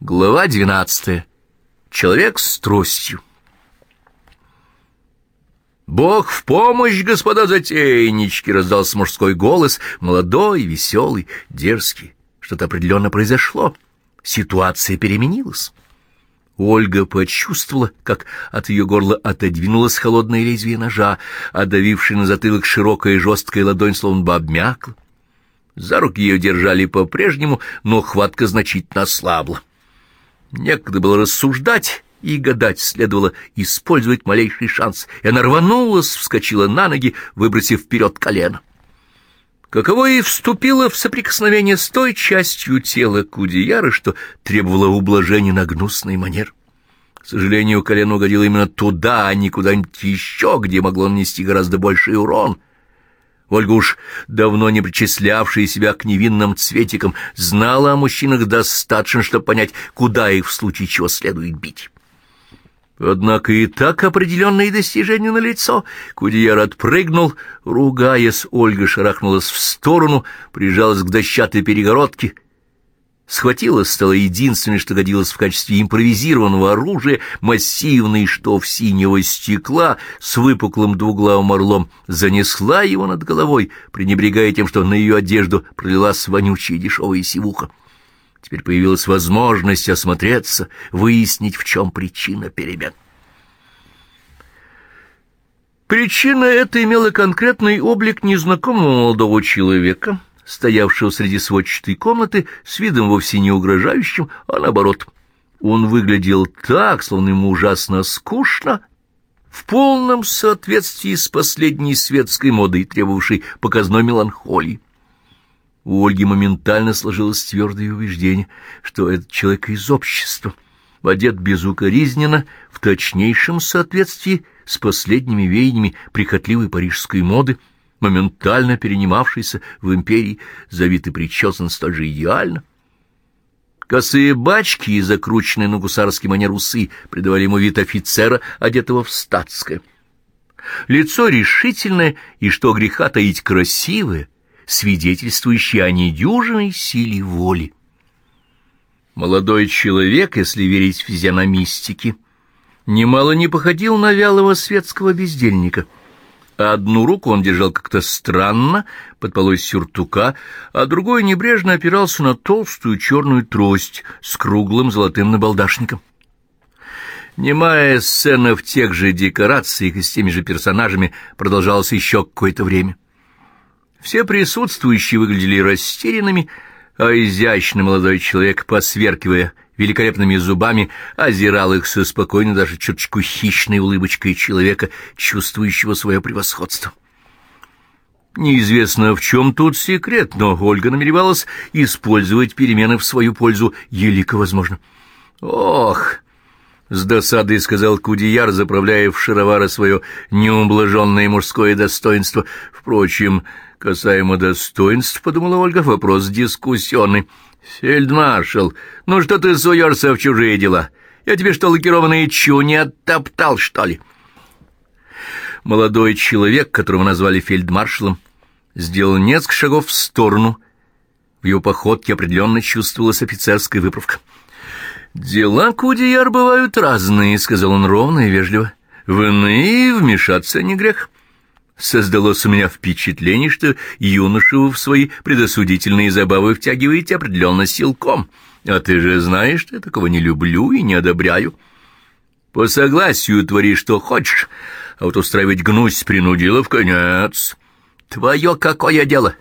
Глава двенадцатая. Человек с тростью. «Бог в помощь, господа затейнички!» — раздался мужской голос, молодой, веселый, дерзкий. Что-то определенно произошло. Ситуация переменилась. Ольга почувствовала, как от ее горла отодвинулось холодное лезвие ножа, давившая на затылок широкая и жесткая ладонь словно бы обмякла. За руки ее держали по-прежнему, но хватка значительно ослабла. Некогда было рассуждать и гадать, следовало использовать малейший шанс, и она рванулась, вскочила на ноги, выбросив вперед колено. Каково и вступила в соприкосновение с той частью тела Кудеяра, что требовало ублажения на гнусный манер. К сожалению, колено угодило именно туда, а не куда-нибудь еще, где могло нанести гораздо больший урон — Ольга уж давно не причислявшая себя к невинным цветикам, знала о мужчинах достаточно, чтобы понять, куда их в случае чего следует бить. Однако и так определенные достижения налицо. Кудеяр отпрыгнул, ругаясь, Ольга шарахнулась в сторону, прижалась к дощатой перегородке — схватила стало единственное, что годилось в качестве импровизированного оружия, массивный штоф синего стекла с выпуклым двуглавым орлом, занесла его над головой, пренебрегая тем, что на ее одежду пролилась вонючая дешевая сивуха. Теперь появилась возможность осмотреться, выяснить, в чем причина перемен. Причина эта имела конкретный облик незнакомого молодого человека — стоявшего среди сводчатой комнаты с видом вовсе не угрожающим, а наоборот. Он выглядел так, словно ему ужасно скучно, в полном соответствии с последней светской модой, требовавшей показной меланхолии. У Ольги моментально сложилось твердое убеждение, что этот человек из общества, одет безукоризненно, в точнейшем соответствии с последними веяниями прихотливой парижской моды, моментально перенимавшийся в империи, завитый причесан столь же идеально. Косые бачки и закрученные на гусарский манер усы придавали ему вид офицера, одетого в статское. Лицо решительное и, что греха таить, красивое, свидетельствующее о недюжиной силе воли. Молодой человек, если верить физиономистике, немало не походил на вялого светского бездельника — Одну руку он держал как-то странно, под полой сюртука, а другой небрежно опирался на толстую черную трость с круглым золотым набалдашником. Немая сцена в тех же декорациях и с теми же персонажами продолжалась еще какое-то время. Все присутствующие выглядели растерянными, а изящный молодой человек, посверкивая великолепными зубами, озирал их со спокойной, даже чуточку хищной улыбочкой человека, чувствующего свое превосходство. Неизвестно, в чем тут секрет, но Ольга намеревалась использовать перемены в свою пользу, елико возможно. «Ох!» — с досадой сказал Кудияр, заправляя в шаровары свое неублаженное мужское достоинство. Впрочем, касаемо достоинств, — подумала Ольга, — вопрос дискуссионный. «Фельдмаршал, ну что ты суешься в чужие дела? Я тебе что, лакированные чуни оттоптал, что ли?» Молодой человек, которого назвали фельдмаршалом, сделал несколько шагов в сторону. В его походке определенно чувствовалась офицерская выправка. «Дела, Кудияр, бывают разные», — сказал он ровно и вежливо. «В иные вмешаться не грех». Создалось у меня впечатление, что юношу в свои предосудительные забавы втягиваете определенно силком. А ты же знаешь, что я такого не люблю и не одобряю. По согласию твори, что хочешь, а вот устраивать гнусь принудила в конец. Твое какое дело?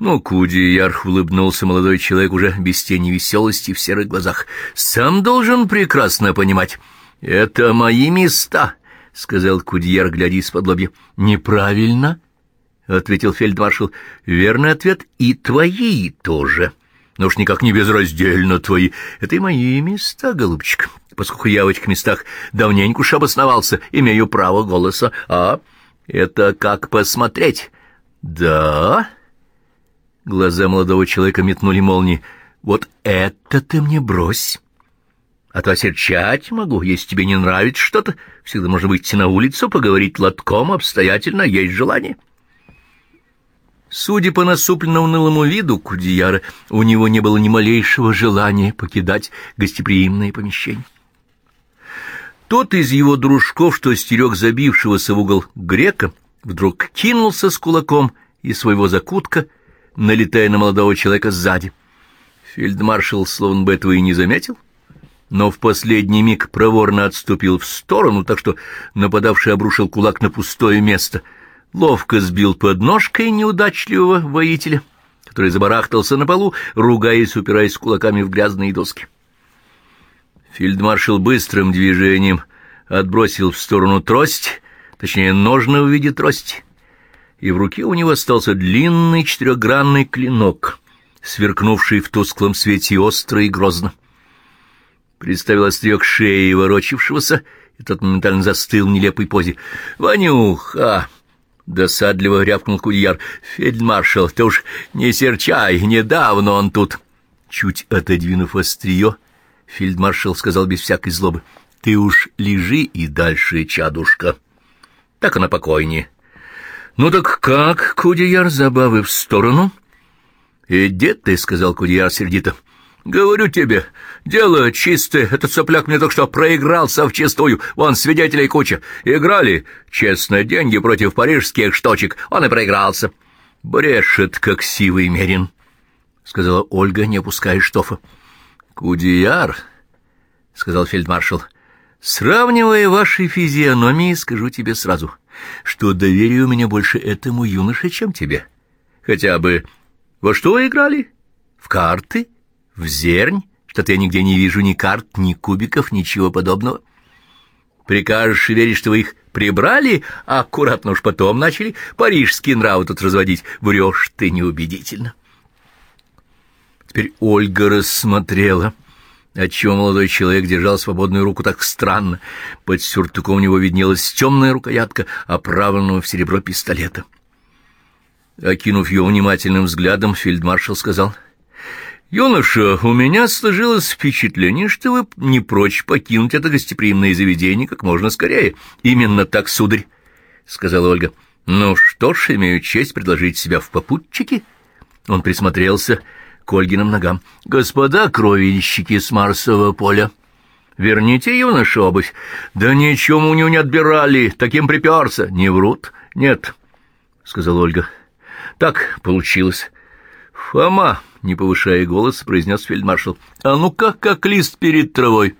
Ну, Кудияр улыбнулся молодой человек уже без тени веселости в серых глазах. Сам должен прекрасно понимать. Это мои места. — сказал Кудьер, глядя из-под лобья. — Неправильно, — ответил фельдмаршал. — Верный ответ и твои тоже. Но уж никак не безраздельно твои. Это и мои места, голубчик, поскольку я в этих местах давненько уж обосновался, имею право голоса. А это как посмотреть? — Да? Глаза молодого человека метнули молнии. — Вот это ты мне брось! А то осерчать могу, если тебе не нравится что-то. Всегда можно выйти на улицу, поговорить лотком, обстоятельно, есть желание. Судя по насупленному унылому виду Кудияра, у него не было ни малейшего желания покидать гостеприимное помещение. Тот из его дружков, что стерег забившегося в угол грека, вдруг кинулся с кулаком из своего закутка, налетая на молодого человека сзади. Фельдмаршал словно бы этого и не заметил, но в последний миг проворно отступил в сторону, так что нападавший обрушил кулак на пустое место — ловко сбил подножкой неудачливого воителя, который забарахтался на полу, ругаясь, упираясь кулаками в грязные доски. Фельдмаршал быстрым движением отбросил в сторону трость, точнее, ножны в виде трости, и в руке у него остался длинный четырехгранный клинок, сверкнувший в тусклом свете остро и грозно. Представил острие к шее ворочившегося, и тот моментально застыл в нелепой позе. «Ванюха!» Досадливо рявкнул Кудьяр. «Фельдмаршал, ты уж не серчай, недавно он тут». Чуть отодвинув острие, фельдмаршал сказал без всякой злобы. «Ты уж лежи и дальше, чадушка. Так она покойнее». «Ну так как, Кудияр, забавы в сторону?» «Иди ты», — сказал Кудияр сердито. Говорю тебе, дело чистое. Этот сопляк мне только что проигрался вчистую. Вон свидетелей куча. Играли честно деньги против парижских штучек. Он и проигрался. Брешет, как сивый мерин, — сказала Ольга, не опуская штофа. Кудияр, — сказал фельдмаршал, — сравнивая ваши физиономии, скажу тебе сразу, что доверие у меня больше этому юноше, чем тебе. Хотя бы во что играли? В карты? — в зернь? Что-то я нигде не вижу ни карт, ни кубиков, ничего подобного. Прикажешь верить, что вы их прибрали, а аккуратно уж потом начали парижские нравы тут разводить. Врешь ты неубедительно. Теперь Ольга рассмотрела, отчего молодой человек держал свободную руку так странно. Под сюртуком у него виднелась темная рукоятка, оправленного в серебро пистолета. Окинув ее внимательным взглядом, фельдмаршал сказал — «Юноша, у меня сложилось впечатление, что вы не прочь покинуть это гостеприимное заведение как можно скорее. Именно так, сударь», — сказала Ольга. «Ну что ж, имею честь предложить себя в попутчике». Он присмотрелся к Ольгиным ногам. «Господа кровельщики с Марсового поля, верните юношу обувь». «Да ничего у него не отбирали, таким приперся». «Не врут?» «Нет», — сказала Ольга. «Так получилось». «Фома!» — не повышая голос, произнес фельдмаршал. «А ну-ка, как лист перед травой!»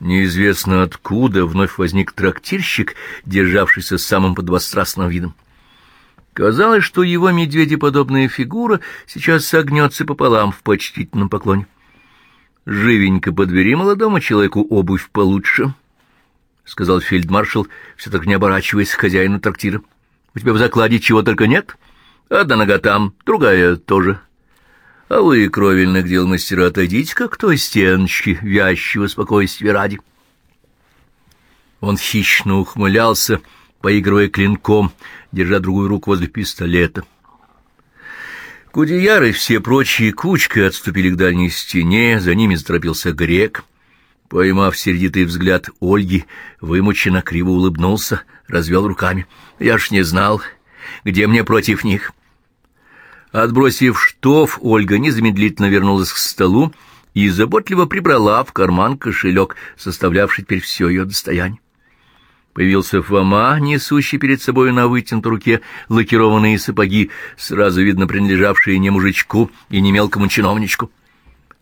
Неизвестно откуда вновь возник трактирщик, державшийся самым подвострастным видом. Казалось, что его медведеподобная фигура сейчас согнется пополам в почтительном поклоне. «Живенько подбери молодому человеку обувь получше», — сказал фельдмаршал, все так не оборачиваясь к хозяину трактира. «У тебя в закладе чего только нет?» Одна нога там, другая тоже. А вы, кровельных дел мастера, отойдите-ка к той стеночке, вящего спокойствия ради. Он хищно ухмылялся, поигрывая клинком, держа другую руку возле пистолета. Кудеяр и все прочие кучкой отступили к дальней стене, за ними заторопился грек. Поймав сердитый взгляд Ольги, вымученно криво улыбнулся, развел руками. «Я ж не знал, где мне против них». Отбросив штоф, Ольга незамедлительно вернулась к столу и заботливо прибрала в карман кошелек, составлявший теперь все ее достояние. Появился Фома, несущий перед собой на вытянутой руке лакированные сапоги, сразу видно принадлежавшие не мужичку и не мелкому чиновничку.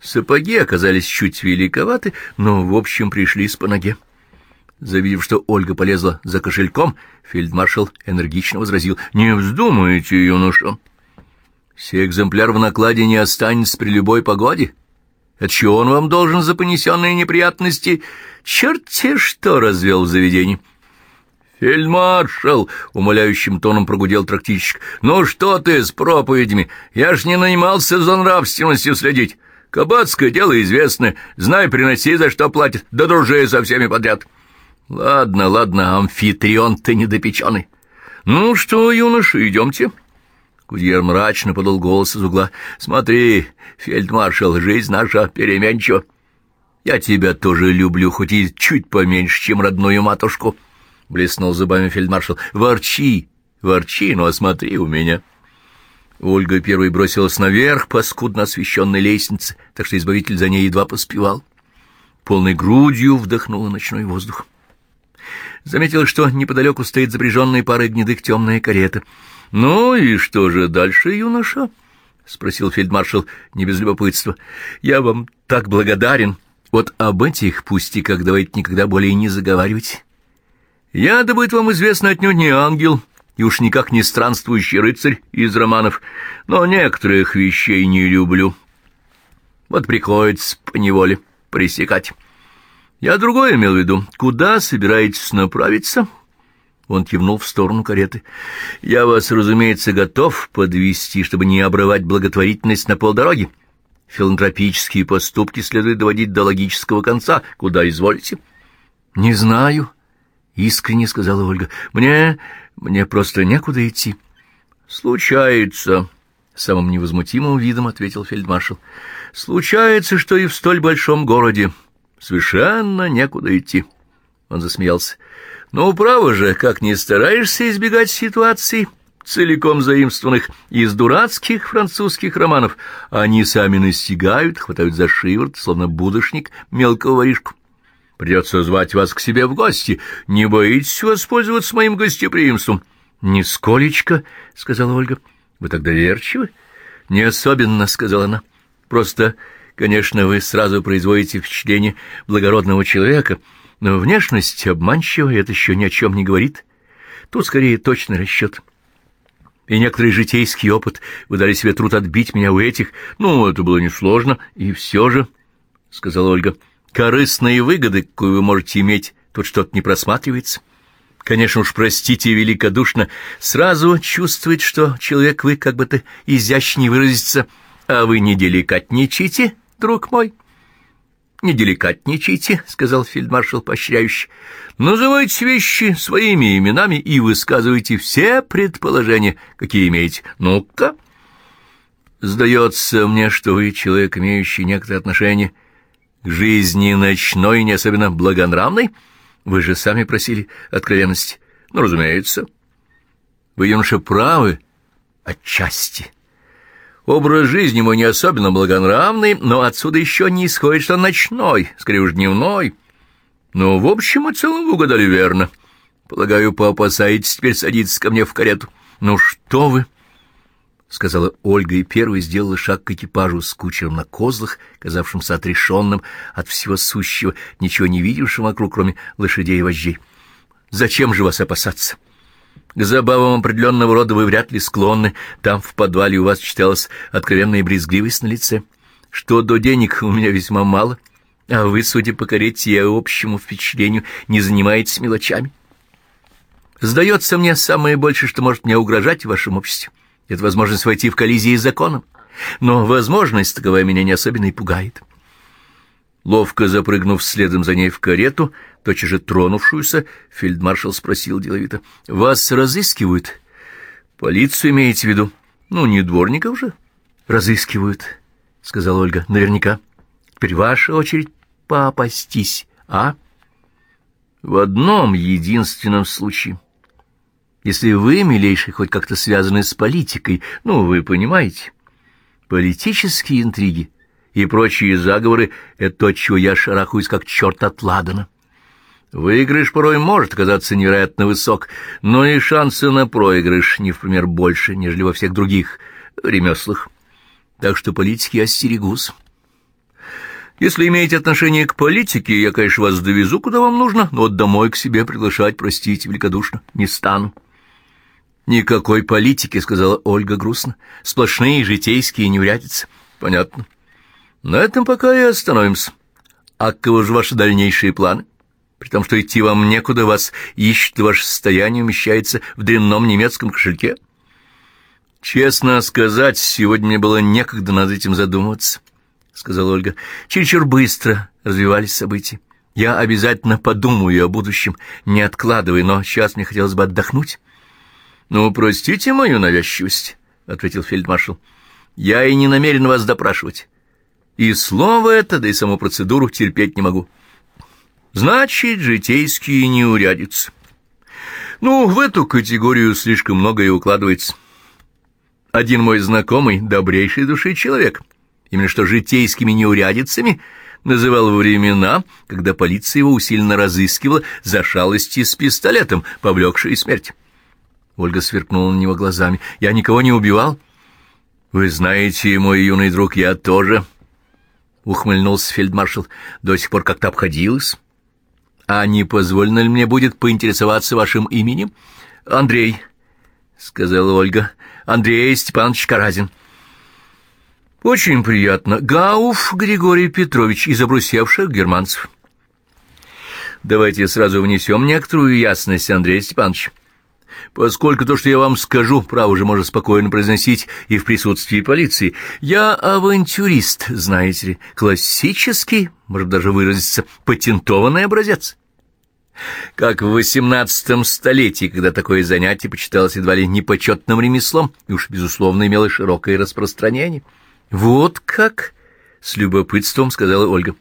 Сапоги оказались чуть великоваты, но, в общем, пришлись по ноге. Завидев, что Ольга полезла за кошельком, фельдмаршал энергично возразил «Не вздумайте, юноша!» Сей экземпляр в накладе не останется при любой погоде. Это что он вам должен за понесенные неприятности? Черт-те что развел в заведении. «Фельдмаршал!» — умоляющим тоном прогудел трактичек. «Ну что ты с проповедями? Я ж не нанимался за нравственностью следить. Кабацкое дело известное. Знай, приноси, за что платят. Да дружи со всеми подряд». «Ладно, ладно, амфитрион ты недопеченный. Ну что, юноша, идемте». Кудьер мрачно подал голос из угла. «Смотри, фельдмаршал, жизнь наша переменчива. Я тебя тоже люблю, хоть и чуть поменьше, чем родную матушку». Блеснул зубами фельдмаршал. «Ворчи, ворчи, но смотри у меня». Ольга первой бросилась наверх по скудно освещенной лестнице, так что избавитель за ней едва поспевал. Полной грудью вдохнула ночной воздух. Заметила, что неподалеку стоит запряженная парой гнедых темная карета. — Ну и что же дальше, юноша? — спросил фельдмаршал не без любопытства. — Я вам так благодарен. Вот об этих пустяках давайте никогда более не заговаривать. Я, да будет вам известно, отнюдь не ангел, и уж никак не странствующий рыцарь из романов, но некоторых вещей не люблю. Вот приходится поневоле пресекать. Я другое имел в виду. Куда собираетесь направиться? Он кивнул в сторону кареты. Я вас, разумеется, готов подвести, чтобы не обрывать благотворительность на полдороги. Филантропические поступки следует доводить до логического конца. Куда изволите? Не знаю, искренне сказала Ольга. Мне мне просто некуда идти. Случается, самым невозмутимым видом ответил фельдмаршал. Случается, что и в столь большом городе совершенно некуда идти. Он засмеялся. Но право же, как не стараешься избегать ситуаций, целиком заимствованных из дурацких французских романов, они сами настигают, хватают за шиворот, словно будошник мелкого воришку. Придется звать вас к себе в гости. Не боитесь воспользоваться моим гостеприимством? — Нисколечко, — сказала Ольга. — Вы так доверчивы? — Не особенно, — сказала она. — Просто, конечно, вы сразу производите впечатление благородного человека, но внешность обманчива, это еще ни о чем не говорит. Тут скорее точный расчет. И некоторый житейский опыт. Вы дали себе труд отбить меня у этих. Ну, это было несложно, и все же, — сказала Ольга, — корыстные выгоды, какую вы можете иметь, тут что-то не просматривается. Конечно уж, простите великодушно, сразу чувствует, что человек вы, как бы то изящнее выразиться, а вы не деликатничайте, друг мой. «Не деликатничайте», — сказал фельдмаршал поощряюще. «Называйте вещи своими именами и высказывайте все предположения, какие имеете. Ну-ка». «Сдается мне, что вы человек, имеющий некоторые отношения к жизни ночной не особенно благонравной? Вы же сами просили откровенности. Ну, разумеется. Вы, юноша, правы отчасти. Образ жизни мой не особенно благонравный, но отсюда еще не исходит, что ночной, скорее уж дневной. Но в общем и целом вы угадали верно. Полагаю, поопасаетесь теперь садиться ко мне в карету. Ну что вы... — сказала Ольга, и первой сделала шаг к экипажу с кучером на козлах, казавшимся отрешенным от всего сущего, ничего не видевшим вокруг, кроме лошадей и вожжей. «Зачем же вас опасаться? К забавам определенного рода вы вряд ли склонны. Там, в подвале, у вас читалась откровенная брезгливость на лице. Что до денег у меня весьма мало, а вы, судя по карете и общему впечатлению, не занимаетесь мелочами. Сдается мне самое большее, что может мне угрожать в вашем обществе». Это возможность войти в коллизии с законом. Но возможность таковая меня не особенно и пугает. Ловко запрыгнув следом за ней в карету, тотчас же тронувшуюся, фельдмаршал спросил деловито. — Вас разыскивают? — Полицию имеете в виду? — Ну, не дворников же. — Разыскивают, — сказала Ольга. — Наверняка. Теперь ваша очередь попастись, а? — В одном единственном случае. — если вы, милейший, хоть как-то связаны с политикой, ну, вы понимаете. Политические интриги и прочие заговоры — это то, чего я шарахаюсь, как черт от ладана. Выигрыш порой может казаться невероятно высок, но и шансы на проигрыш не в пример больше, нежели во всех других ремеслах. Так что политики остерегусь. Если имеете отношение к политике, я, конечно, вас довезу, куда вам нужно, но вот домой к себе приглашать, простите, великодушно, не стану. «Никакой политики», — сказала Ольга грустно. «Сплошные житейские неурядицы». «Понятно. На этом пока и остановимся. А каковы же ваши дальнейшие планы? При том, что идти вам некуда, вас ищет, ваше состояние умещается в дрянном немецком кошельке». «Честно сказать, сегодня мне было некогда над этим задумываться», — сказала Ольга. «Чересчур быстро развивались события. Я обязательно подумаю о будущем, не откладывая, но сейчас мне хотелось бы отдохнуть». «Ну, простите мою навязчивость», — ответил фельдмаршал. «Я и не намерен вас допрашивать. И слово это, да и саму процедуру терпеть не могу. Значит, житейские неурядицы. Ну, в эту категорию слишком многое укладывается. Один мой знакомый, добрейший души человек, именно что житейскими неурядицами называл времена, когда полиция его усиленно разыскивала за шалости с пистолетом, повлекшие смерть. Ольга сверкнула на него глазами. «Я никого не убивал?» «Вы знаете, мой юный друг, я тоже...» Ухмыльнулся фельдмаршал. «До сих пор как-то обходилось. А не позволено ли мне будет поинтересоваться вашим именем?» «Андрей», — сказала Ольга. «Андрей Степанович Каразин». «Очень приятно. Гауф Григорий Петрович из обрусевших германцев». «Давайте сразу внесем некоторую ясность, Андрей Степанович» поскольку то, что я вам скажу, право же можно спокойно произносить и в присутствии полиции. Я авантюрист, знаете ли, классический, может даже выразиться, патентованный образец. Как в XVIII столетии, когда такое занятие почиталось едва ли непочетным ремеслом и уж, безусловно, имело широкое распространение. «Вот как?» — с любопытством сказала Ольга.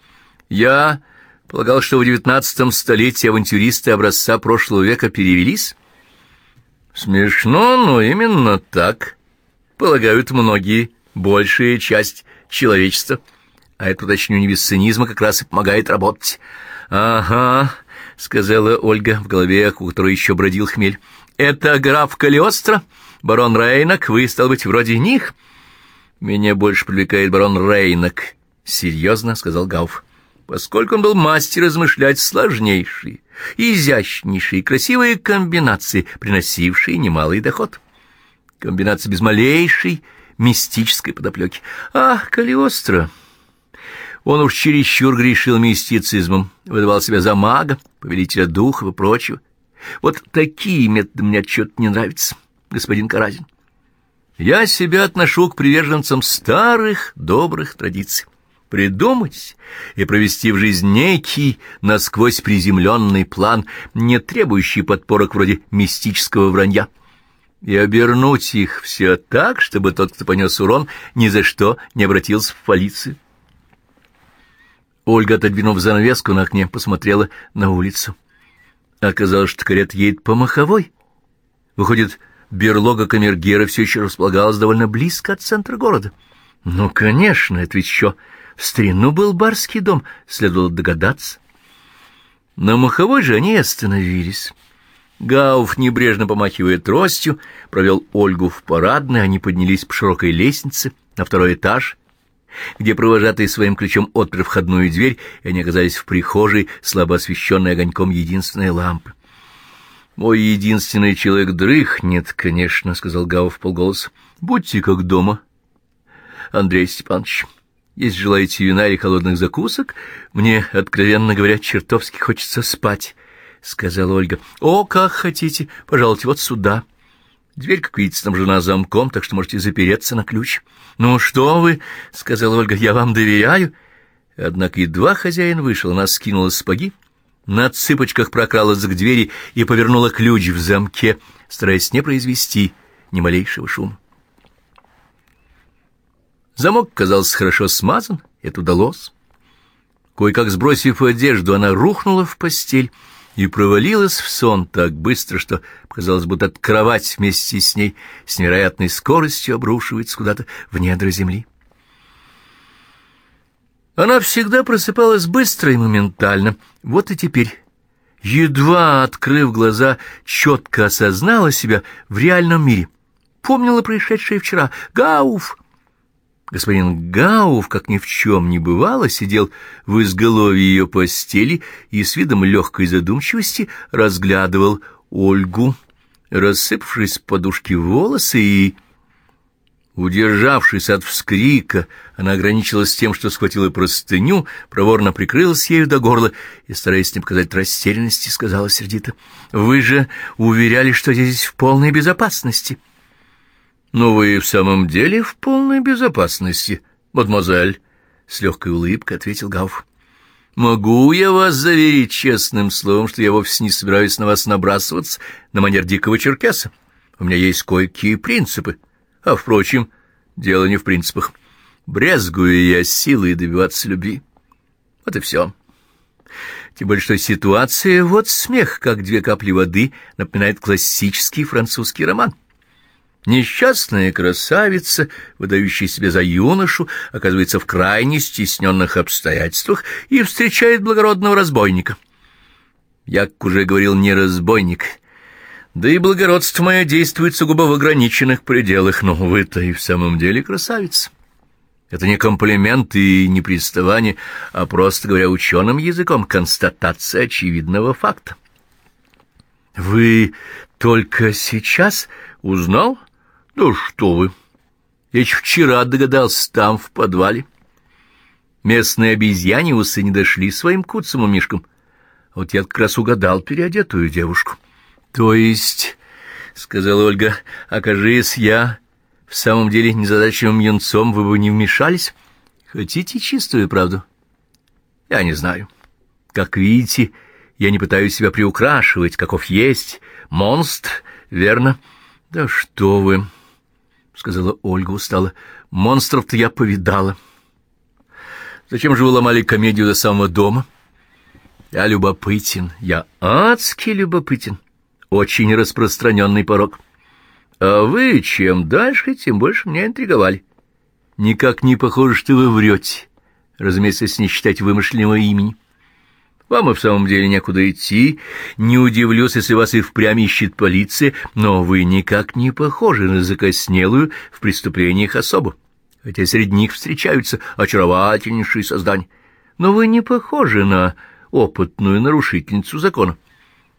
«Я полагал, что в XIX столетии авантюристы образца прошлого века перевелись». Смешно, но именно так полагают многие, большая часть человечества. А это, уточню, не без цинизма как раз и помогает работать. «Ага», — сказала Ольга, в голове у которой еще бродил хмель. «Это граф Калиостро? Барон Рейнок? Вы, стал быть, вроде них?» «Меня больше привлекает барон Рейнок», — серьезно сказал Гауф поскольку он был мастер размышлять сложнейшие, изящнейшие, красивые комбинации, приносившие немалый доход. Комбинации без малейшей мистической подоплеки. Ах, Калиостро! Он уж чересчур грешил мистицизмом, выдавал себя за мага, повелителя духов и прочего. Вот такие методы мне отчет не нравятся, господин Каразин. Я себя отношу к приверженцам старых добрых традиций придумать и провести в жизнь некий насквозь приземленный план, не требующий подпорок вроде мистического вранья, и обернуть их все так, чтобы тот, кто понес урон, ни за что не обратился в полицию. Ольга, отодвинув занавеску на окне, посмотрела на улицу. Оказалось, что карета едет по маховой. Выходит, берлога камергера все еще располагалась довольно близко от центра города. Ну, конечно, это ведь еще в старину был барский дом, следовало догадаться. На маховой же они остановились. Гауф, небрежно помахивая тростью, провел Ольгу в парадной, они поднялись по широкой лестнице на второй этаж, где провожатый своим ключом отпер входную дверь, и они оказались в прихожей, слабо освещенной огоньком единственной лампы. «Мой единственный человек дрыхнет, конечно», — сказал Гауф полголоса. «Будьте как дома, Андрей Степанович». Если желаете вина или холодных закусок, мне, откровенно говоря, чертовски хочется спать, — сказала Ольга. — О, как хотите, пожалуйте, вот сюда. Дверь, как видите, там жена замком, так что можете запереться на ключ. — Ну что вы, — сказала Ольга, — я вам доверяю. Однако едва хозяин вышел, она скинула сапоги, на цыпочках прокралась к двери и повернула ключ в замке, стараясь не произвести ни малейшего шума. Замок казался хорошо смазан, это удалось. Кое-как сбросив одежду, она рухнула в постель и провалилась в сон так быстро, что показалось, будто кровать вместе с ней с невероятной скоростью обрушивается куда-то в недра земли. Она всегда просыпалась быстро и моментально. Вот и теперь, едва открыв глаза, четко осознала себя в реальном мире. Помнила происшедшее вчера. «Гауф!» Господин Гауф, как ни в чем не бывало, сидел в изголовье ее постели и с видом легкой задумчивости разглядывал Ольгу, рассыпавшись подушки волосы и... Удержавшись от вскрика, она ограничилась тем, что схватила простыню, проворно прикрылась ею до горла и, стараясь не показать растерянности, сказала сердито, «Вы же уверяли, что здесь в полной безопасности». «Но вы в самом деле в полной безопасности, мадемуазель», — с легкой улыбкой ответил Гауф. «Могу я вас заверить честным словом, что я вовсе не собираюсь на вас набрасываться на манер дикого черкеса. У меня есть кое-какие принципы. А, впрочем, дело не в принципах. Брезгую я силой добиваться любви. Вот и все». Тем более, что ситуация, вот смех, как две капли воды, напоминает классический французский роман. Несчастная красавица, выдающая себя за юношу, оказывается в крайне стесненных обстоятельствах и встречает благородного разбойника. Я, как уже говорил, не разбойник, да и благородство мое действует сугубо в ограниченных пределах, но вы-то и в самом деле красавица. Это не комплимент и не приставание, а просто говоря ученым языком констатация очевидного факта. Вы только сейчас узнал? Да что вы! Я еще вчера догадался там, в подвале. Местные обезьяниусы не дошли своим куцым мишкам. Вот я как раз угадал переодетую девушку. То есть, — сказала Ольга, — окажись я в самом деле незадачливым юнцом, вы бы не вмешались? Хотите чистую правду? Я не знаю. Как видите, я не пытаюсь себя приукрашивать, каков есть. Монстр, верно? Да что вы... — сказала Ольга устало. — Монстров-то я повидала. Зачем же вы ломали комедию до самого дома? Я любопытен, я адски любопытен. Очень распространенный порог. А вы чем дальше, тем больше меня интриговали. Никак не похоже, что вы врете, разумеется, если не считать вымышленного имени. — вам и в самом деле некуда идти. Не удивлюсь, если вас и впрямь ищет полиция, но вы никак не похожи на закоснелую в преступлениях особу. Хотя среди них встречаются очаровательнейшие создания. Но вы не похожи на опытную нарушительницу закона.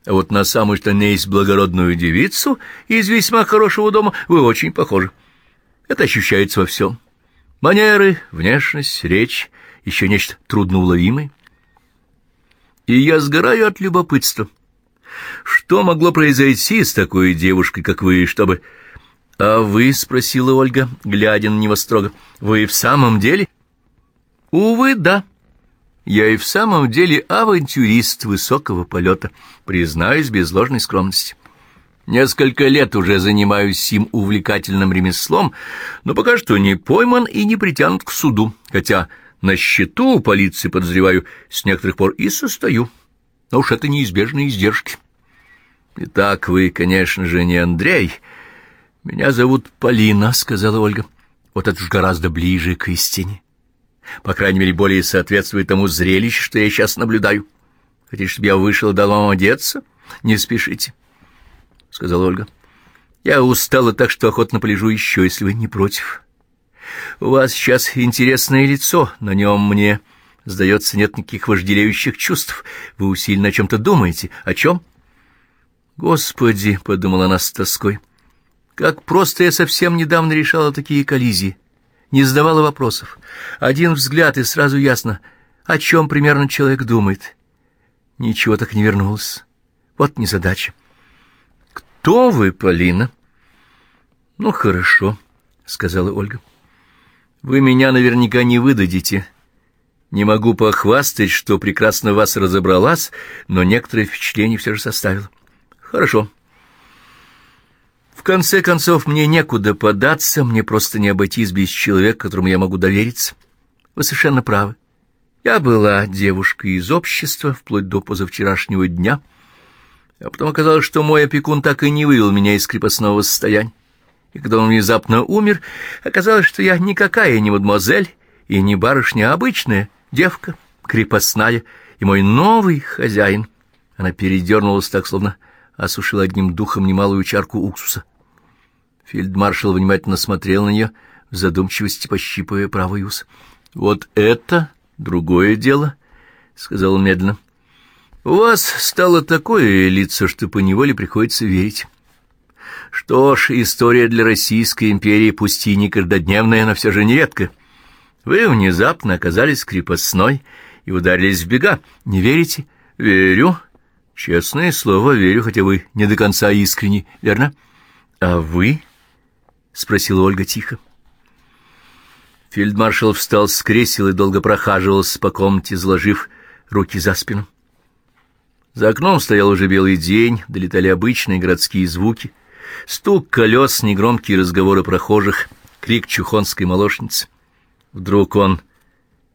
А вот на самую что не есть благородную девицу из весьма хорошего дома вы очень похожи. Это ощущается во всем. Манеры, внешность, речь, еще нечто трудноуловимое и я сгораю от любопытства. Что могло произойти с такой девушкой, как вы, чтобы... — А вы, — спросила Ольга, глядя на него строго, — вы в самом деле? — Увы, да. Я и в самом деле авантюрист высокого полета, признаюсь без ложной скромности. Несколько лет уже занимаюсь сим увлекательным ремеслом, но пока что не пойман и не притянут к суду, хотя на счету у полиции, подозреваю, с некоторых пор и состою. Но уж это неизбежные издержки. Итак, вы, конечно же, не Андрей. Меня зовут Полина, — сказала Ольга. Вот это уж гораздо ближе к истине. По крайней мере, более соответствует тому зрелищу, что я сейчас наблюдаю. Хотите, чтобы я вышел и дал вам одеться? Не спешите, — сказала Ольга. Я устала так, что охотно полежу еще, если вы не против. — у вас сейчас интересное лицо, на нем мне, сдается, нет никаких вожделеющих чувств. Вы усиленно о чем-то думаете. О чем? Господи, — подумала она с тоской, — как просто я совсем недавно решала такие коллизии. Не задавала вопросов. Один взгляд, и сразу ясно, о чем примерно человек думает. Ничего так не вернулось. Вот незадача. «Кто вы, Полина?» «Ну, хорошо», — сказала Ольга. Вы меня наверняка не выдадите. Не могу похвастать, что прекрасно вас разобралась, но некоторые впечатления все же составил. Хорошо. В конце концов, мне некуда податься, мне просто не обойтись без человека, которому я могу довериться. Вы совершенно правы. Я была девушкой из общества вплоть до позавчерашнего дня, а потом оказалось, что мой опекун так и не вывел меня из крепостного состояния и когда он внезапно умер, оказалось, что я никакая не мадемуазель и не барышня, а обычная девка, крепостная, и мой новый хозяин. Она передернулась так, словно осушила одним духом немалую чарку уксуса. Фельдмаршал внимательно смотрел на нее, в задумчивости пощипывая правый ус. — Вот это другое дело, — сказал он медленно. — У вас стало такое лицо, что поневоле приходится верить. Что ж, история для Российской империи пусть и не каждодневная, но все же нередко. Вы внезапно оказались крепостной и ударились в бега. Не верите? Верю. Честное слово, верю, хотя вы не до конца искренни, верно? А вы? — спросила Ольга тихо. Фельдмаршал встал с кресел и долго прохаживался по комнате, заложив руки за спину. За окном стоял уже белый день, долетали обычные городские звуки — Стук колес, негромкие разговоры прохожих, крик чухонской молочницы. Вдруг он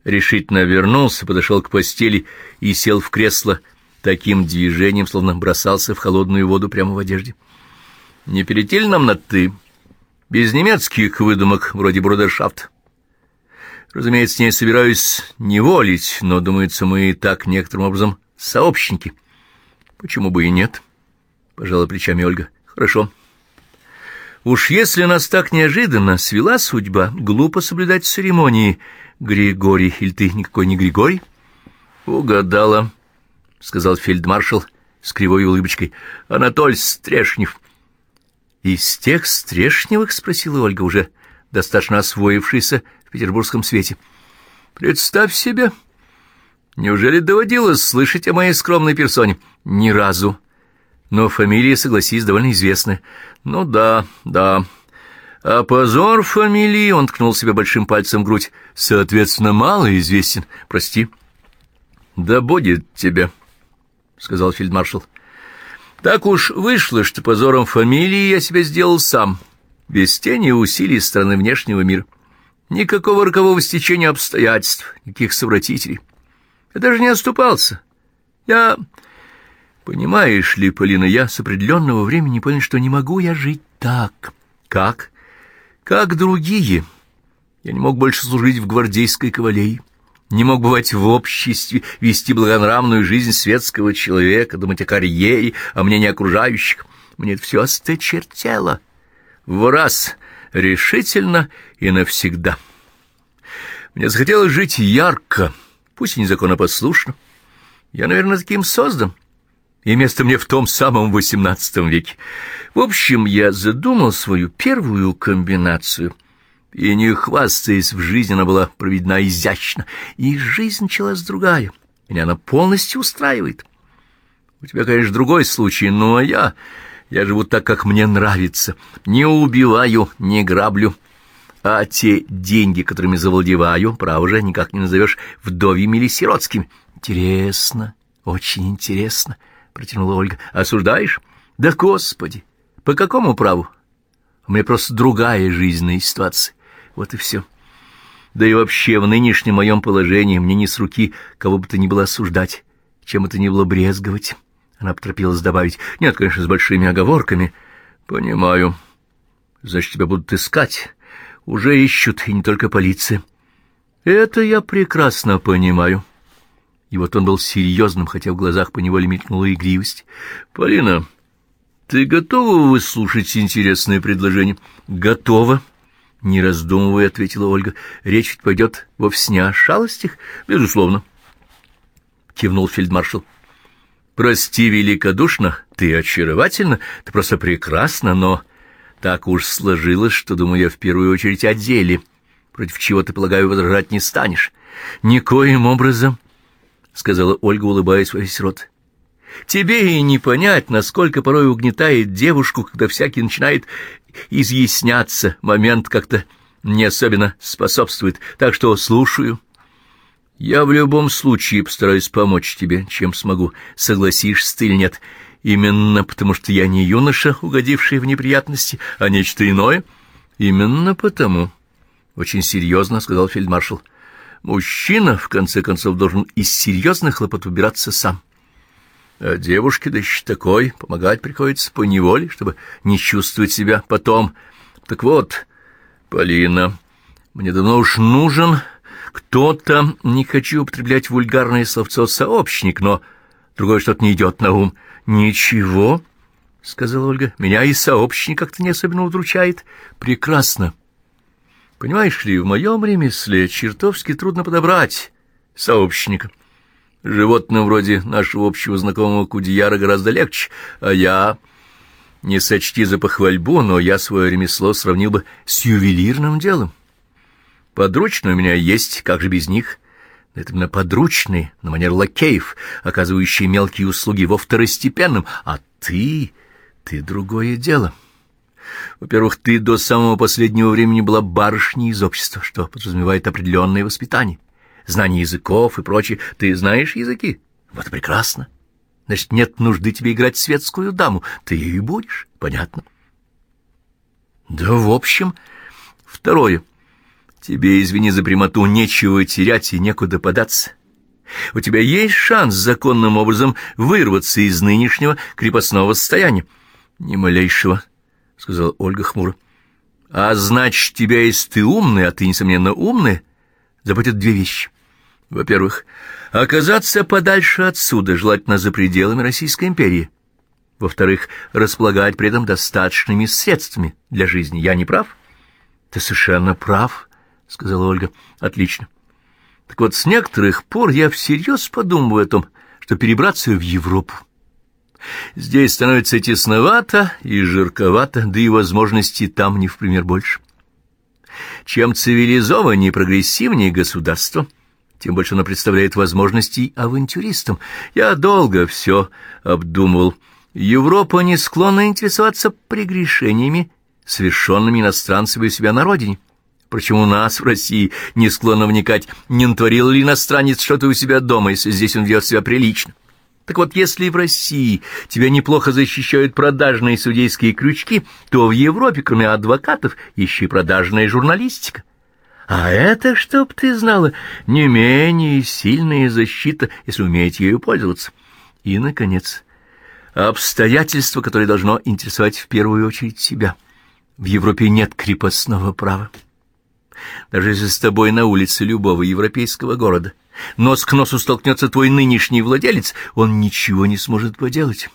решительно вернулся, подошел к постели и сел в кресло таким движением, словно бросался в холодную воду прямо в одежде. «Не перейти ли нам на «ты»?» без немецких выдумок, вроде брудершафт. Разумеется, не собираюсь неволить, но, думается, мы и так некоторым образом сообщники. Почему бы и нет? Пожала плечами Ольга. Хорошо. Уж если нас так неожиданно свела судьба, глупо соблюдать церемонии. Григорий, или ты никакой не Григорий? Угадала, сказал фельдмаршал с кривой улыбочкой. Анатоль Стрешнев. Из тех Стрешневых? спросила Ольга, уже достаточно освоившаяся в петербургском свете. Представь себе, неужели доводилось слышать о моей скромной персоне? Ни разу. Но фамилия, согласись, довольно известная. Ну да, да. А позор фамилии, он ткнул себя большим пальцем в грудь, соответственно, мало известен. Прости. Да будет тебе, сказал фельдмаршал. Так уж вышло, что позором фамилии я себя сделал сам, без тени усилий страны внешнего мира. Никакого рокового стечения обстоятельств, никаких совратителей. Я даже не оступался. Я Понимаешь ли, Полина, я с определенного времени понял, что не могу я жить так. Как? Как другие. Я не мог больше служить в гвардейской кавалерии. Не мог бывать в обществе, вести благонравную жизнь светского человека, думать о карьере, о мнении окружающих. Мне это все осточертело. В раз, решительно и навсегда. Мне захотелось жить ярко, пусть и незаконопослушно. Я, наверное, таким создан и место мне в том самом восемнадцатом веке. В общем, я задумал свою первую комбинацию, и, не хвастаясь, в жизни она была проведена изящно, и жизнь началась другая. Меня она полностью устраивает. У тебя, конечно, другой случай, но я... Я живу так, как мне нравится. Не убиваю, не граблю. А те деньги, которыми завладеваю, право же, никак не назовешь вдовьими или сиротскими. Интересно, очень интересно. — протянула Ольга. — Осуждаешь? — Да, господи! По какому праву? У меня просто другая жизненная ситуация. Вот и все. Да и вообще, в нынешнем моем положении мне не с руки кого бы то ни было осуждать, чем это ни было брезговать. Она поторопилась добавить. Нет, конечно, с большими оговорками. Понимаю. Значит, тебя будут искать. Уже ищут, и не только полиция. Это я прекрасно понимаю. — и вот он был серьезным, хотя в глазах поневоле мелькнула игривость. — Полина, ты готова выслушать интересное предложение? — Готова. — не раздумывая, ответила Ольга. — Речь пойдет вовсе не о шалостях? — Безусловно. — кивнул фельдмаршал. — Прости великодушно, ты очаровательна, ты просто прекрасна, но так уж сложилось, что, думаю, я в первую очередь о деле, против чего ты, полагаю, возражать не станешь. Никоим образом... — сказала Ольга, улыбаясь во весь рот. «Тебе и не понять, насколько порой угнетает девушку, когда всякий начинает изъясняться, момент как-то не особенно способствует, так что слушаю». «Я в любом случае постараюсь помочь тебе, чем смогу, согласишься ты или нет, именно потому что я не юноша, угодивший в неприятности, а нечто иное». «Именно потому», — очень серьезно сказал фельдмаршал, — Мужчина, в конце концов, должен из серьезных хлопот убираться сам. А девушке, да еще такой, помогать приходится по неволе, чтобы не чувствовать себя потом. Так вот, Полина, мне давно уж нужен кто-то, не хочу употреблять вульгарное словцо «сообщник», но другое что-то не идет на ум. Ничего, — сказала Ольга, — меня и сообщник как-то не особенно удручает. Прекрасно. Понимаешь ли, в моем ремесле чертовски трудно подобрать сообщника. Животным вроде нашего общего знакомого Кудияра гораздо легче, а я... Не сочти за похвальбу, но я свое ремесло сравнил бы с ювелирным делом. Подручные у меня есть, как же без них? Это именно подручные, на манер лакеев, оказывающие мелкие услуги во второстепенном, а ты... ты другое дело». Во-первых, ты до самого последнего времени была барышней из общества, что подразумевает определенное воспитание, знание языков и прочее. Ты знаешь языки? Вот прекрасно. Значит, нет нужды тебе играть светскую даму. Ты ее и будешь, понятно? Да, в общем. Второе. Тебе, извини за прямоту, нечего терять и некуда податься. У тебя есть шанс законным образом вырваться из нынешнего крепостного состояния. Ни малейшего. — сказала Ольга хмуро. — А значит, тебя, если ты умный, а ты, несомненно, умный, заботят две вещи. Во-первых, оказаться подальше отсюда, желательно за пределами Российской империи. Во-вторых, располагать при этом достаточными средствами для жизни. Я не прав? Ты совершенно прав, — сказала Ольга. Отлично. Так вот, с некоторых пор я всерьез подумываю о том, что перебраться в Европу. Здесь становится тесновато и жарковато, да и возможностей там не в пример больше. Чем цивилизованнее и прогрессивнее государство, тем больше оно представляет возможностей авантюристам. Я долго все обдумывал. Европа не склонна интересоваться прегрешениями, совершенными иностранцами у себя на родине. Причем у нас, в России, не склонно вникать, не натворил ли иностранец что-то у себя дома, если здесь он ведет себя прилично. Так вот, если в России тебя неплохо защищают продажные судейские крючки, то в Европе, кроме адвокатов, еще и продажная журналистика. А это, чтоб ты знала, не менее сильная защита, если умеете ею пользоваться. И, наконец, обстоятельство, которое должно интересовать в первую очередь себя. В Европе нет крепостного права. Даже если с тобой на улице любого европейского города нос к носу столкнется твой нынешний владелец, он ничего не сможет поделать.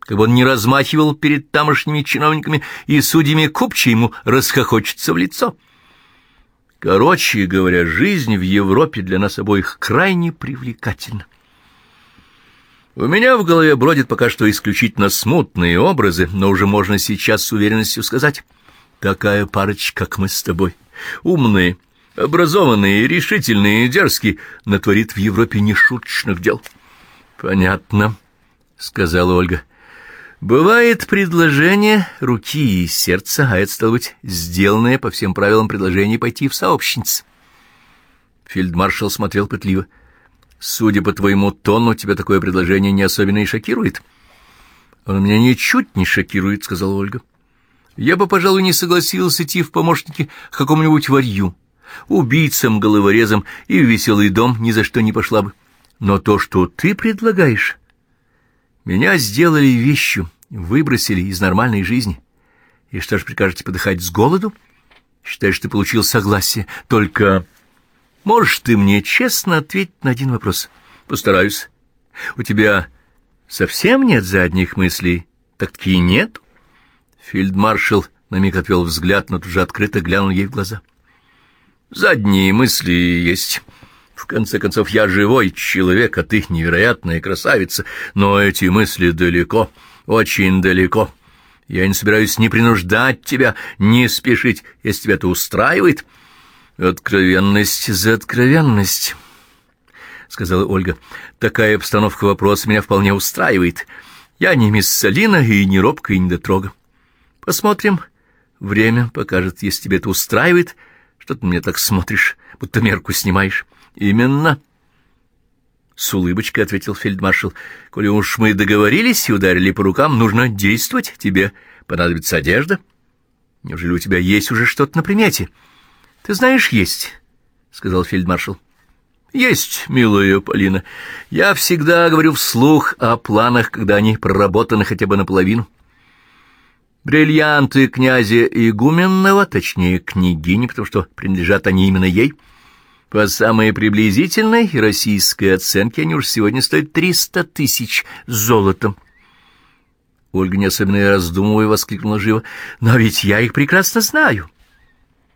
Как бы он не размахивал перед тамошними чиновниками и судьями купчи, ему расхохочется в лицо. Короче говоря, жизнь в Европе для нас обоих крайне привлекательна. У меня в голове бродят пока что исключительно смутные образы, но уже можно сейчас с уверенностью сказать. Такая парочка, как мы с тобой, умные, образованные, решительные и дерзкие, натворит в Европе нешуточных дел. — Понятно, — сказала Ольга. — Бывает предложение руки и сердца, а это, стало быть, сделанное по всем правилам предложение пойти в сообщниц. Фельдмаршал смотрел пытливо. — Судя по твоему тону, тебя такое предложение не особенно и шокирует. — Он меня ничуть не шокирует, — сказала Ольга. — Я бы, пожалуй, не согласилась идти в помощники к какому-нибудь варью убийцам, головорезам и в веселый дом ни за что не пошла бы. Но то, что ты предлагаешь... Меня сделали вещью, выбросили из нормальной жизни. И что ж, прикажете подыхать с голоду? Считаешь, ты получил согласие. Только можешь ты мне честно ответить на один вопрос? Постараюсь. У тебя совсем нет задних мыслей? Так-таки нет? Фельдмаршал на миг отвел взгляд, но тут же открыто глянул ей в глаза. — Задние мысли есть. В конце концов, я живой человек, а ты невероятная красавица, но эти мысли далеко, очень далеко. Я не собираюсь ни принуждать тебя, ни спешить, если тебя это устраивает. Откровенность за откровенность, — сказала Ольга. Такая обстановка вопроса меня вполне устраивает. Я не мисс Салина и не робка и не дотрога. Посмотрим. Время покажет, если тебе это устраивает — что ты мне так смотришь, будто мерку снимаешь? Именно. С улыбочкой ответил фельдмаршал. Коли уж мы договорились и ударили по рукам, нужно действовать. Тебе понадобится одежда. Неужели у тебя есть уже что-то на примете? Ты знаешь, есть, сказал фельдмаршал. Есть, милая Полина. Я всегда говорю вслух о планах, когда они проработаны хотя бы наполовину. Бриллианты князя Игуменного, точнее, княгини, потому что принадлежат они именно ей, по самой приблизительной российской оценке они уж сегодня стоят триста тысяч золотом. Ольга, не особенно раздумывая, воскликнула живо. «Но ведь я их прекрасно знаю».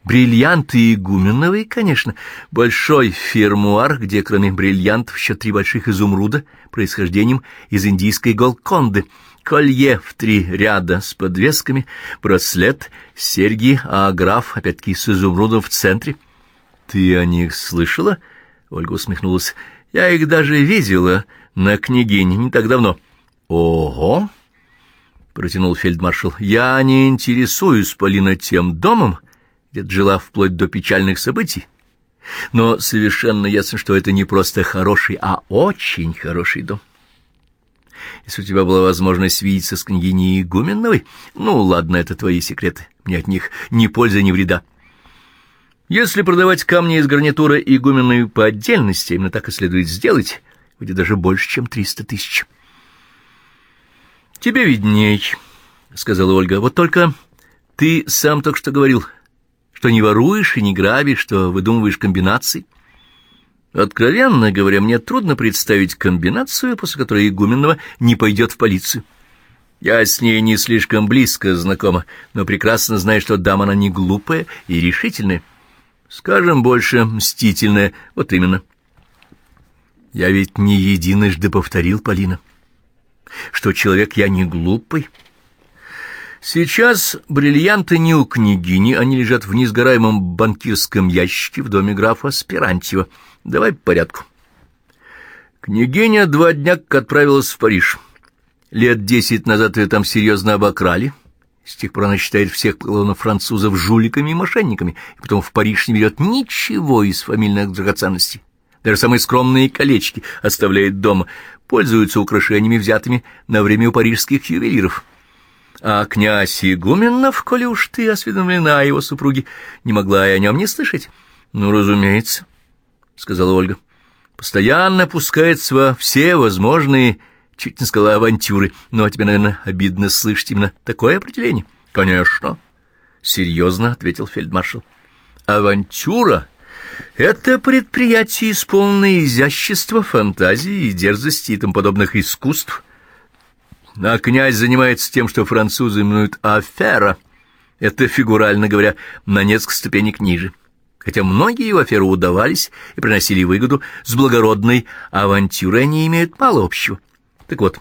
Бриллианты игуменовые, конечно. Большой фермуар, где кроме бриллиантов еще три больших изумруда, происхождением из индийской Голконды — колье в три ряда с подвесками, браслет, серьги, а граф, опять-таки, с изумрудом в центре. — Ты о них слышала? — Ольга усмехнулась. — Я их даже видела на княгине не так давно. — Ого! — протянул фельдмаршал. — Я не интересуюсь, Полина, тем домом, где жила вплоть до печальных событий. Но совершенно ясно, что это не просто хороший, а очень хороший дом. Если у тебя была возможность видеться с княгиней Игуменновой, ну, ладно, это твои секреты, мне от них ни пользы, ни вреда. Если продавать камни из гарнитура игуменной по отдельности, именно так и следует сделать, будет даже больше, чем триста тысяч. — Тебе видней, — сказала Ольга, — вот только Ты сам только что говорил, что не воруешь и не грабишь, что выдумываешь комбинации. Откровенно говоря, мне трудно представить комбинацию, после которой Игуменова не пойдет в полицию. Я с ней не слишком близко знакома, но прекрасно знаю, что дама она не глупая и решительная. Скажем больше, мстительная, вот именно. Я ведь не единожды повторил, Полина, что человек я не глупый. Сейчас бриллианты не у княгини, они лежат в несгораемом банкирском ящике в доме графа Спирантьева. Давай по порядку. Княгиня два дня как отправилась в Париж. Лет десять назад ее там серьезно обокрали. С тех пор она считает всех клонов французов жуликами и мошенниками, и потом в Париж не берет ничего из фамильных драгоценностей. Даже самые скромные колечки оставляет дома, пользуются украшениями, взятыми на время у парижских ювелиров. А князь Игуменов, коли уж ты осведомлена о его супруге, не могла и о нем не слышать? — Ну, разумеется, — сказала Ольга. — Постоянно пускается во все возможные, чуть не сказала, авантюры. Но тебе, наверное, обидно слышать именно такое определение. — Конечно, — серьезно ответил фельдмаршал. — Авантюра — это предприятие, исполненное изящества, фантазии и дерзости и тому подобных искусств — а князь занимается тем, что французы именуют «афера». Это, фигурально говоря, на несколько ступенек ниже. Хотя многие его аферы удавались и приносили выгоду, с благородной авантюрой они имеют мало общего. Так вот,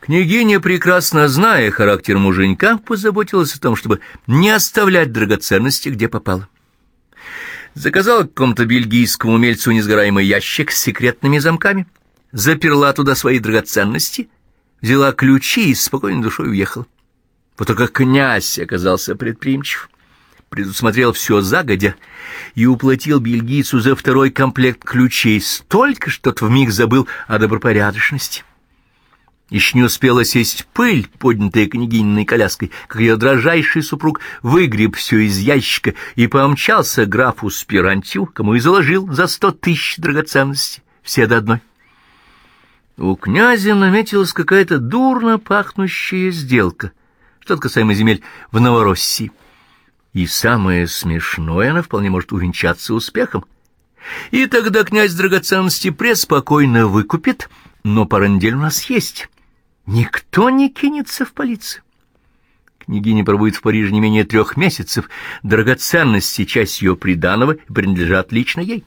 княгиня, прекрасно зная характер муженька, позаботилась о том, чтобы не оставлять драгоценности, где попало. Заказала какому-то бельгийскому умельцу несгораемый ящик с секретными замками, заперла туда свои драгоценности — взяла ключи и спокойной душой уехала. Вот только князь оказался предприимчив, предусмотрел все загодя и уплатил бельгийцу за второй комплект ключей столько, что тот вмиг забыл о добропорядочности. Еще не успела сесть пыль, поднятая княгининой коляской, как ее дрожайший супруг выгреб все из ящика и помчался графу Спирантью, кому и заложил за сто тысяч драгоценностей, все до одной. У князя наметилась какая-то дурно пахнущая сделка, что-то касаемо земель в Новороссии. И самое смешное, она вполне может увенчаться успехом. И тогда князь драгоценности преспокойно выкупит, но пара недель у нас есть. Никто не кинется в полицию. Княгиня пробует в Париже не менее трех месяцев. Драгоценности, часть ее приданого, принадлежат лично ей.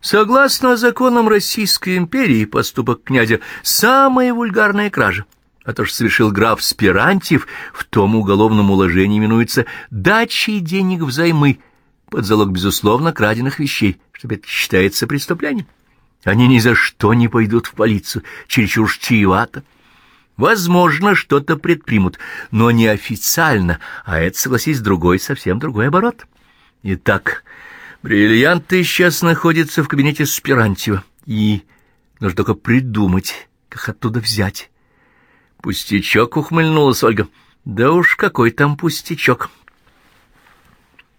Согласно законам Российской империи, поступок князя — самая вульгарная кража. А то, что совершил граф Спирантьев, в том уголовном уложении именуется «дачей денег взаймы» под залог, безусловно, краденных вещей, что это считается преступлением. Они ни за что не пойдут в полицию, чересчур чревато. Возможно, что-то предпримут, но не официально, а это, согласись, другой, совсем другой оборот. Итак, Бриллианты сейчас находятся в кабинете Спирантьева, и нужно только придумать, как оттуда взять. Пустячок ухмыльнулась Ольга. Да уж какой там пустячок.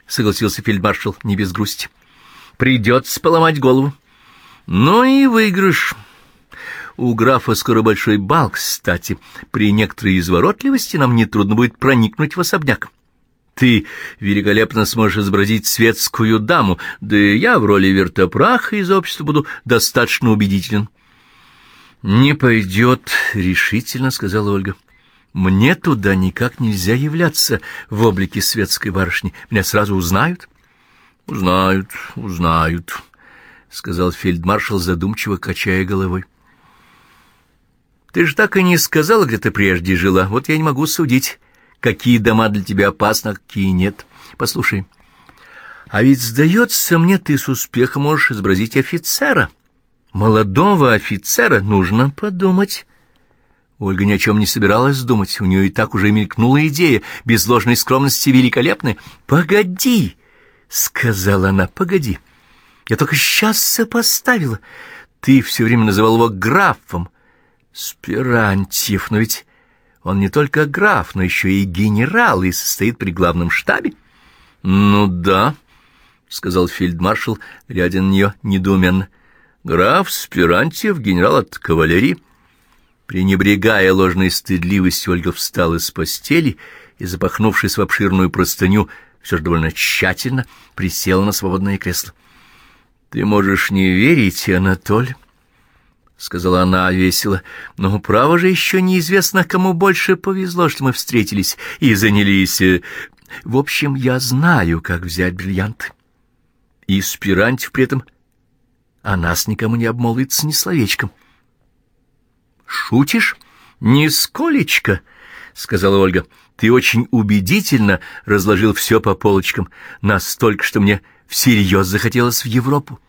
Согласился фельдмаршал не без грусти. Придется поломать голову. Ну и выигрыш. У графа скоро большой бал, кстати. При некоторой изворотливости нам нетрудно будет проникнуть в особняк. Ты великолепно сможешь изобразить светскую даму, да и я в роли вертопраха из общества буду достаточно убедителен. — Не пойдет, — решительно сказала Ольга. — Мне туда никак нельзя являться в облике светской барышни. Меня сразу узнают? — Узнают, узнают, — сказал фельдмаршал, задумчиво качая головой. — Ты же так и не сказала, где ты прежде жила. Вот я не могу судить какие дома для тебя опасны, а какие нет. Послушай, а ведь, сдается мне, ты с успехом можешь изобразить офицера. Молодого офицера нужно подумать. Ольга ни о чем не собиралась думать, у нее и так уже мелькнула идея, без ложной скромности великолепная. «Погоди!» — сказала она, — «погоди! Я только сейчас сопоставила. Ты все время называл его графом. Спирантьев, но ведь он не только граф, но еще и генерал и состоит при главном штабе. — Ну да, — сказал фельдмаршал, глядя на нее недоуменно. — Граф Спирантьев, генерал от кавалерии. Пренебрегая ложной стыдливостью, Ольга встала с постели и, запахнувшись в обширную простыню, все же довольно тщательно присела на свободное кресло. — Ты можешь не верить, Анатоль, — сказала она весело, — но, право же, еще неизвестно, кому больше повезло, что мы встретились и занялись... Э, в общем, я знаю, как взять бриллианты. И Спирантьев при этом о нас никому не обмолвится ни словечком. — Шутишь? — Нисколечко, — сказала Ольга. — Ты очень убедительно разложил все по полочкам, настолько, что мне всерьез захотелось в Европу.